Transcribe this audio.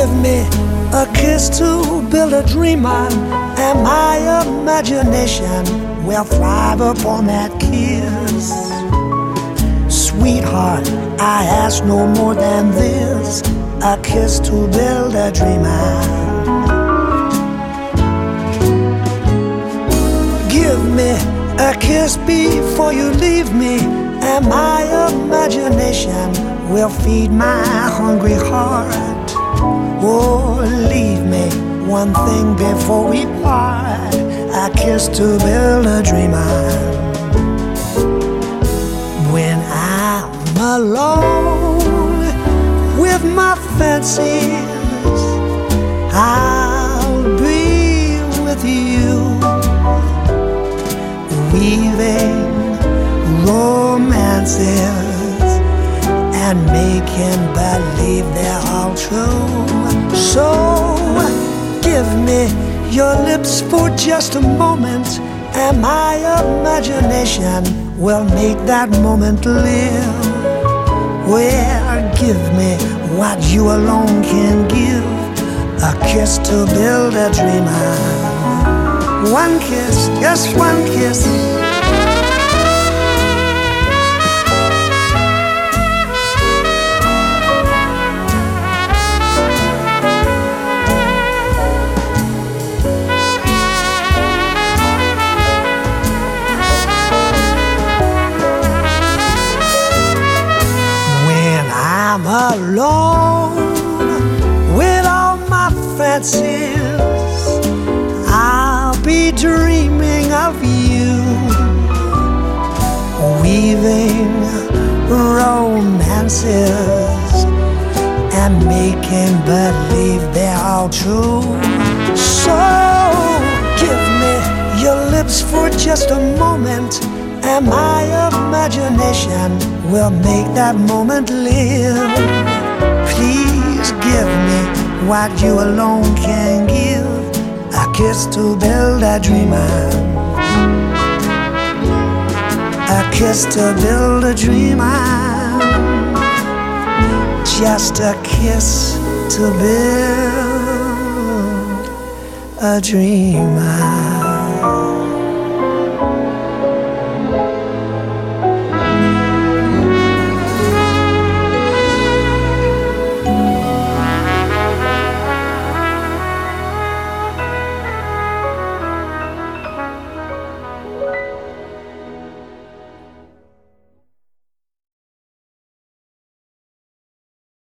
Give me a kiss to build a dream on, and my imagination will thrive upon that kiss. Sweetheart, I ask no more than this a kiss to build a dream on. Give me a kiss before you leave me, and my imagination will feed my hungry heart. Oh, leave me one thing before we part. A kiss to build a dream on. When I'm alone with my fancies, I'll be with you, weaving romances and making believe they're all true. So give me your lips for just a moment, and my imagination will make that moment live. Well, give me what you alone can give a kiss to build a dream on. One kiss, just one kiss. Alone with all my fancies. I'll be dreaming of you, weaving romances and making believe they're all true. So give me your lips for just a moment and my imagination will make that moment live. Please give me what you alone can give a kiss to build a dream on. A kiss to build a dream on. Just a kiss to build a dream on.